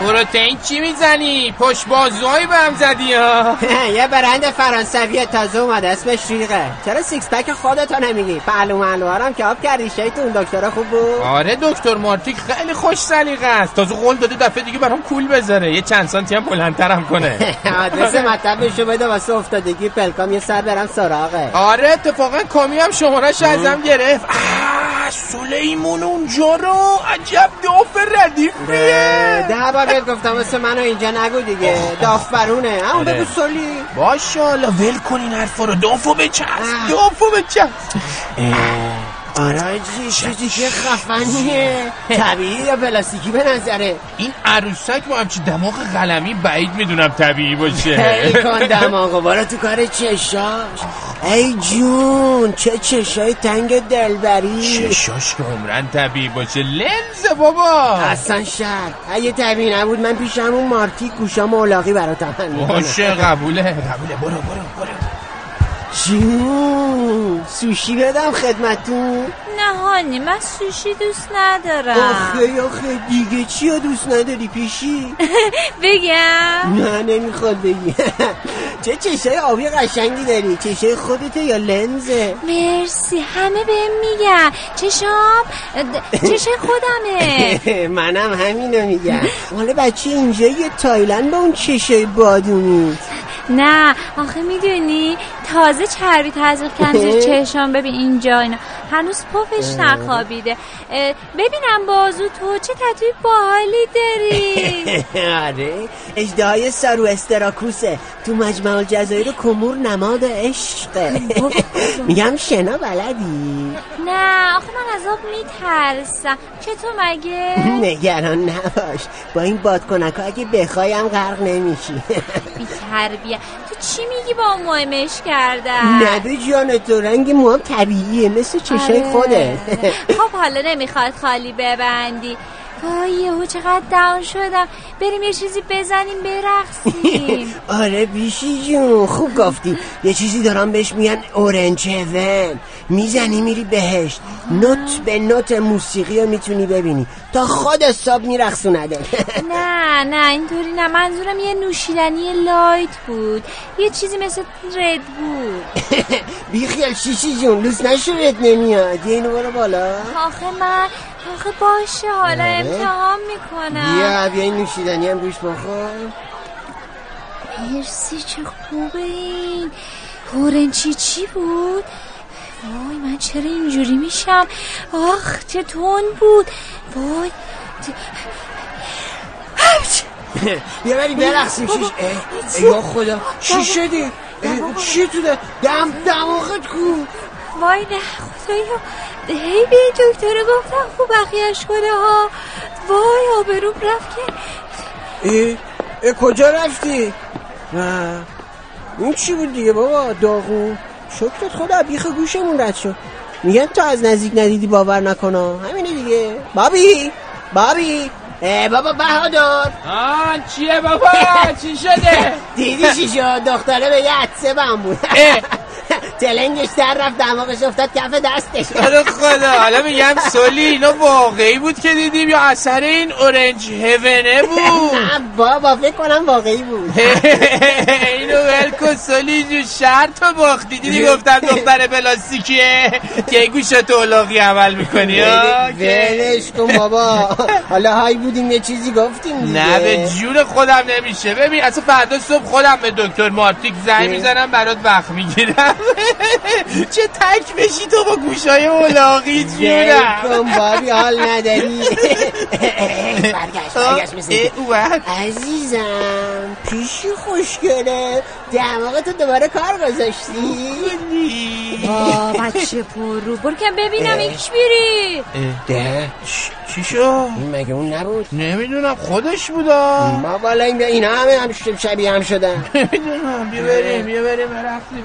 پروتئین چی می‌زنی؟ پشت بازوهایی به هم زدی ها. یه برند فرانسوی تازه اومده اسمش ریقه چرا six pack خودتو نمیگی؟ پهلو مهلو که آب کردی شیطون. دکتر خوب بود؟ آره دکتر مارتیک خیلی خوش سلیقه است. تازه قول داده دفعه دیگه برام کول بذاره. یه چند سانتی هم بلندترم کنه. آدرس مطبشو بده واسه افتادگی. پلکام یه سر برم سراغه. آره اتفاقا کامی هم شمارش ازم گرفت. سلیمون اونجا رو عجب داف ردیفیه ده بار گفتم واسه منو اینجا نگو دیگه. داف برونه همون آره. بگو سلی. باشه حالا ول کن این حرفا رو. دافو بچست دافو بچست. آره چیزی که خفنیه. طبیعی یا پلاستیکی به نظره؟ این عروسک با همچی دماغ قلمی بعید می‌دونم طبیعی باشه. ای کن دماغو بارا تو کار چشاش. ای جون چه چشای تنگ دلبری. چشاش که عمرن طبیعی باشه لنز بابا. اصلا شر اگه طبیعی نبود من پیش همون مارتی گوشا مولاقی برا تمن باشه قبوله. قبوله برو برو برو. جون سوشی بدم خدمتون. نه هانی من سوشی دوست ندارم. آخه آخه دیگه چیا دوست نداری پیشی؟ بگم. نه نمی‌خواد بگی چه چشای آبی قشنگی داری؟ چشای خودته یا لنزه؟ مرسی همه بهم میگن. چشام چشای خودمه. منم همینو میگم. حالا بچه اینجا یه تایلند با اون چشای بادونی. نه آخه می‌دونی تازه چربی تزریق زیر چشام. ببین اینجا اینا. هنوز پفش نخوابیده. ببینم بازو تو چه تتوی باحالی داری؟ آره. اجدهای سارو استراکوسه. تو مجمع الجزایر کمور نماد عشقه میگم شنا بلدی؟ نه آخه من از آب میترسم. چطور مگه؟ نگران نباش. با این بادکنکا اگه بخوایم غرق نمیشی. بی تربیه تو چی میگی با مهمش کردن؟ نبه جان تو رنگ موام طبیعیه مثل چشای آره. خوده خب حالا نمی‌خواد خالی ببندی. وای یهو چقدر داون شدم. بریم یه چیزی بزنیم برقصیم. آره بیشی جون خوب گفتی. یه چیزی دارم بهش میگن اورنج هون می‌زنی میری بهشت. نوت به نوت موسیقی رو می‌تونی ببینی. تا خود حساب میرخصونده نه نه اینطوری نه. منظورم یه نوشیدنی لایت بود. یه چیزی مثل رد بود. بیخیال شیشی جون لوس نشورت نمیاد. یه اینو برو بالا. آخه من آخه باشه حالا آره. امتحان می‌کنم. بیا بیا این نوشیدنی هم روش بخور. مرسی چه خوبه این. هورنچی چی بود؟ وای من چرا اینجوری میشم؟ آخ چه تون بود. وای بیا بریم برقصیم. شیش یا خدا. چی شدی چی تو دم دماغت کو. وای نه خدایا. هی به این دکتر گفتم خوب بخیش کنه ها. وای آبروم رفت که. اه اه کجا رفتی؟ نه. این چی بود دیگه بابا؟ داغون. شکرت خدا بیخ گوشمون رد شد. میگن تو از نزدیک ندیدی باور نکنه. همینه دیگه. بابی بابی. اه بابا بهادر. آن چیه بابا؟ چی شده؟ دیدی چی شد؟ دختره به یه عدسه بم بود. اه. تلنگش در رفت دماغش افتاد کف دستش آره خدا حالا میگم سولی اینا واقعی بود که دیدیم یا اثر این اورنج هونه بود نه بابا فکر کنم واقعی بود اینو ول کن سولی جو شرط رو باختی. دیدی گفتم دختر پلاستیکیه که گوشت اولاقی عمل می‌کنی؟ ولش کن بابا. حالا های بودیم یه چیزی گفتیم دیگه. نه به جون خودم نمیشه. ببین اصلا فردا صبح خودم به دکتر مارتیک زنگ می‌زنم برات وقت می‌گیرم. چه تک بشی تو با گوشای اولاقی ول جونم کن بابی حال نداری. برگشت برگشت. عزیزم پیشی خوشگله دماغتو دوباره کار گذاشتی؟ با بچه پر رو. برو که ببینم این چی بیری ده. چی شد؟ این مگه اون نبود؟ نمی‌دونم خودش بودا. ما بالا این اینا همه هم شبیه هم شدن. نمی‌دونم بیا بریم بیا بریم برفتیم